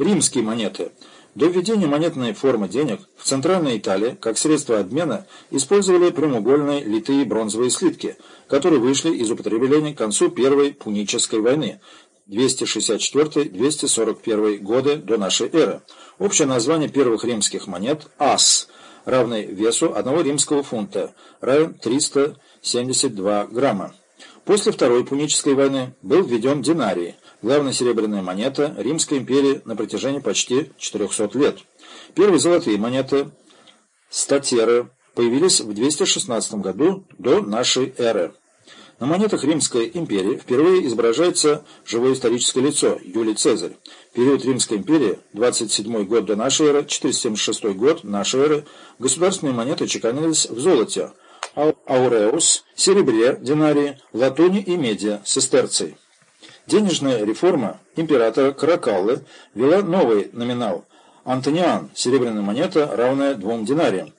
Римские монеты. До введения монетной формы денег в Центральной Италии как средство обмена использовали прямоугольные литые бронзовые слитки, которые вышли из употребления к концу Первой Пунической войны 264-241 годы до нашей эры. Общее название первых римских монет – ас, равный весу одного римского фунта, равен 372 грамма. После Второй Пунической войны был введен динарий, главная серебряная монета Римской империи на протяжении почти 400 лет. Первые золотые монеты статеры появились в 216 году до нашей эры. На монетах Римской империи впервые изображается живое историческое лицо Юлий Цезарь. Период Римской империи, 27 год до нашей эры, 476 год нашей эры, государственные монеты чеканились в золоте, ауреус, серебре, динарии, латуни и меди, сестерций. Денежная реформа императора Каракаллы вела новый номинал – Антониан, серебряная монета, равная двум динариям.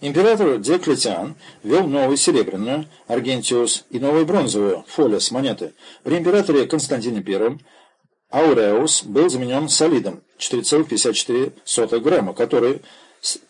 Император Диоклетиан ввел новую серебряную, Аргентиус, и новую бронзовую, Фолес, монеты. При императоре Константине I Ауреус был заменен солидом 4,54 грамма, который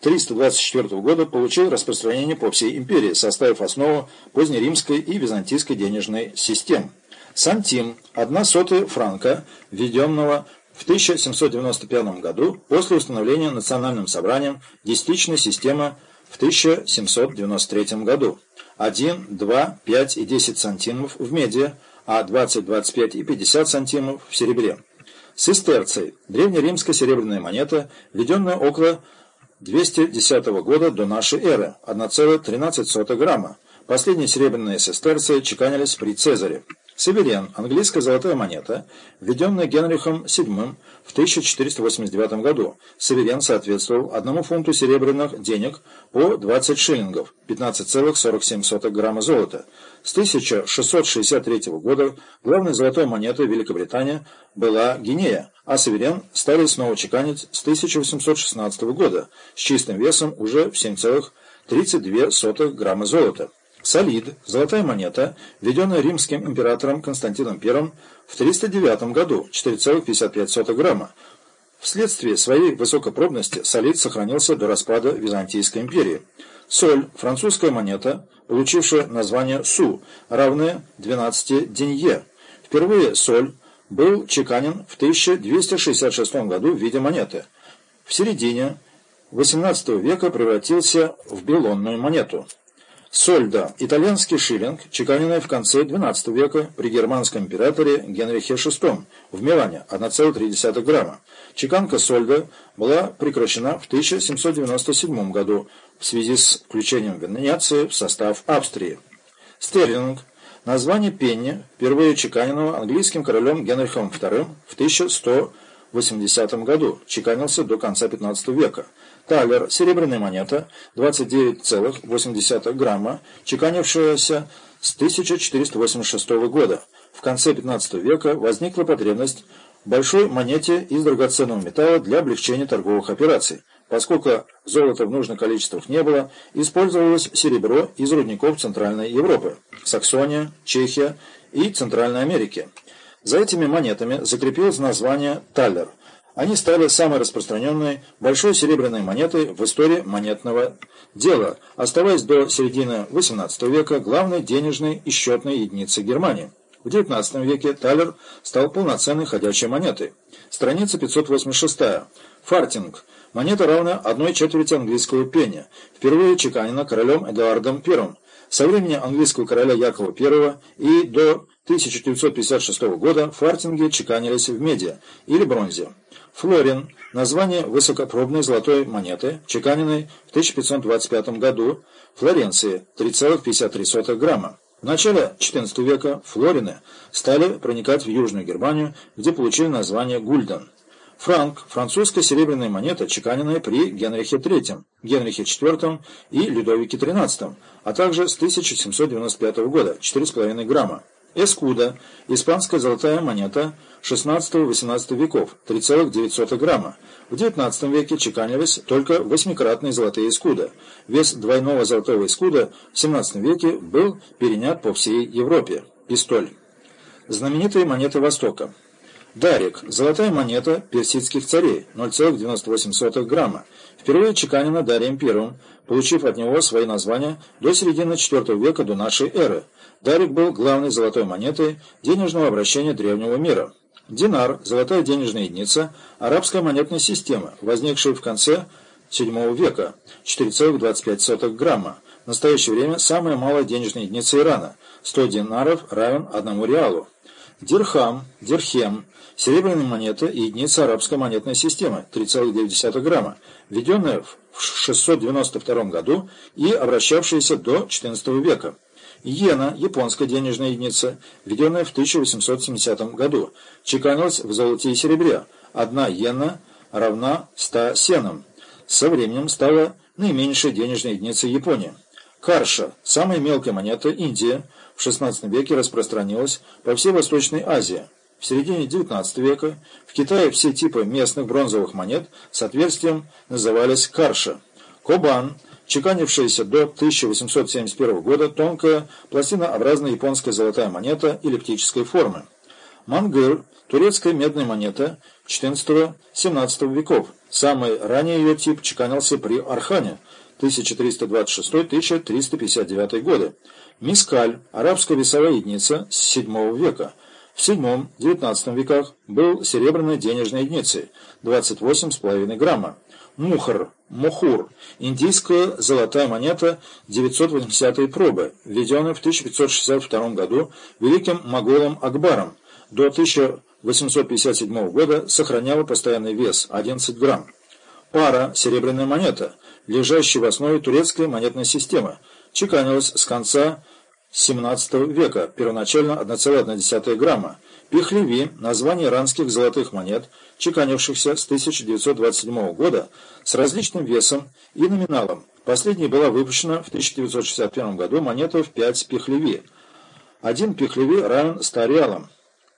324 года получил распространение по всей империи, составив основу позднеримской и византийской денежной систем. Сантим – одна сотая франка, введенного в 1795 году после установления Национальным собранием десятичной системы в 1793 году. 1, 2, 5 и 10 сантимов в меди, а 20, 25 и 50 сантимов в серебре. Сестерций – древнеримская серебряная монета, введенная около 210 года до нашей эры, 1,13 грамма. Последние серебряные сестерции чеканились при Цезаре. Северен, английская золотая монета, введенная Генрихом VII в 1489 году. Северен соответствовал одному фунту серебряных денег по 20 шиллингов, 15,47 грамма золота. С 1663 года главной золотой монетой Великобритании была Гинея, а Северен стали снова чеканить с 1816 года с чистым весом уже в 7,32 грамма золота. Солид, золотая монета, введенная римским императором Константином I в 309 году, 4,55 грамма. Вследствие своей высокопробности солид сохранился до распада Византийской империи. Соль, французская монета, получившая название су, равная 12 денье. Впервые соль был чеканен в 1266 году в виде монеты. В середине XVIII века превратился в белонную монету. Сольда – итальянский шиллинг, чеканенный в конце XII века при германском императоре Генрихе VI в Милане 1,3 грамма. Чеканка сольда была прекращена в 1797 году в связи с включением Венеции в состав Австрии. Стерлинг – название пенни, впервые чеканенного английским королем Генрихом II в 1180 году, чеканился до конца XV века. Талер – серебряная монета, 29,8 грамма, чеканившаяся с 1486 года. В конце 15 века возникла потребность в большой монете из драгоценного металла для облегчения торговых операций. Поскольку золота в нужных количествах не было, использовалось серебро из рудников Центральной Европы, Саксония, Чехия и Центральной Америки. За этими монетами закрепилось название «талер», они стали самой распространенной большой серебряной монетой в истории монетного дела, оставаясь до середины XVIII века главной денежной и счетной единицей Германии. В XIX веке талер стал полноценной ходячей монетой. Страница 586. Фартинг. Монета равна одной четверти английского пенни. Впервые чеканена королем Эдуардом I. Со времени английского короля Якова I и до 1956 года фартинги чеканились в меди или бронзе. Флорин – название высокопробной золотой монеты, чеканенной в 1525 году Флоренции 3,53 грамма. В начале XIV века флорины стали проникать в Южную Германию, где получили название гульден. Франк – французская серебряная монета, чеканенная при Генрихе III, Генрихе IV и Людовике XIII, а также с 1795 года – 4,5 грамма. Эскуда – испанская золотая монета XVI-XVIII веков, 3,9 грамма. В XIX веке чеканились только восьмикратные золотые эскуда. Вес двойного золотого эскуда в XVII веке был перенят по всей Европе. Пистоль. Знаменитые монеты Востока. Дарик – золотая монета персидских царей, 0,98 грамма. Впервые чеканена Дарием I, получив от него свои названия до середины IV века до нашей эры. Дарик был главной золотой монетой денежного обращения древнего мира. Динар – золотая денежная единица арабской монетной системы, возникшая в конце VII века, 4,25 грамма. В настоящее время самая малая денежная единица Ирана – 100 динаров равен одному реалу. Дирхам, дирхем – серебряная монета и единица арабской монетной системы, 3,9 грамма, введенная в 692 году и обращавшаяся до XIV века. Иена, японская денежная единица, введенная в 1870 году, чеканилась в золоте и серебре. Одна иена равна 100 сенам. Со временем стала наименьшей денежной единицей Японии. Карша, самая мелкая монета Индия, в XVI веке распространилась по всей Восточной Азии. В середине XIX века в Китае все типы местных бронзовых монет с отверстием назывались карша. Кобан, чеканившаяся до 1871 года, тонкая пластинообразная японская золотая монета эллиптической формы. Мангыр – турецкая медная монета XIV-XVII веков. Самый ранний ее тип чеканился при Архане 1326-1359 годы. Мискаль – арабская весовая единица с VII века. В VII-XIX веках был серебряной денежной единицей 28,5 грамма. Мухар, Мухур – индийская золотая монета 980 пробы, введенная в 1562 году великим моголом Акбаром. До 1857 года сохраняла постоянный вес 11 грамм. Пара – серебряная монета, лежащая в основе турецкой монетной системы, чеканилась с конца XVII века, первоначально 1,1 грамма. Пихлеви – название иранских золотых монет, чеканившихся с 1927 года с различным весом и номиналом. Последняя была выпущена в 1961 году монета в 5 пихлеви. Один пихлеви равен 100 реалам.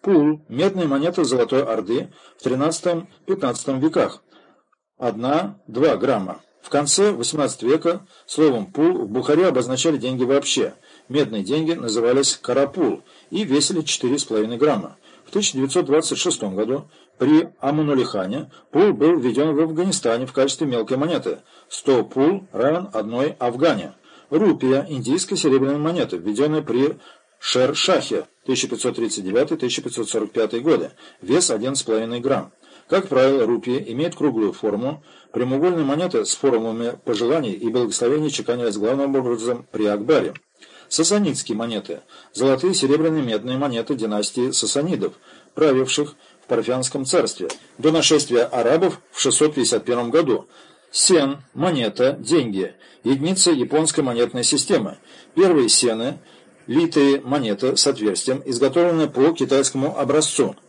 Пул – медная монета Золотой Орды в 13-15 веках. 1-2 грамма. В конце XVIII века словом «пул» в Бухаре обозначали деньги вообще. Медные деньги назывались «карапул» и весили 4,5 грамма. В 1926 году при Аманулихане пул был введен в Афганистане в качестве мелкой монеты. 100 пул равен одной афгане. Рупия – индийская серебряная монета, введенная при Шер-Шахе 1539-1545 годы. Вес 1,5 грамм. Как правило, рупия имеет круглую форму. Прямоугольные монеты с формулами пожеланий и благословений чеканились главным образом при Акбаре. Сасанидские монеты – золотые, серебряные, медные монеты династии сасанидов, правивших в Парфянском царстве, до нашествия арабов в 651 году. Сен – монета, деньги, единица японской монетной системы. Первые сены – литые монеты с отверстием, изготовленные по китайскому образцу –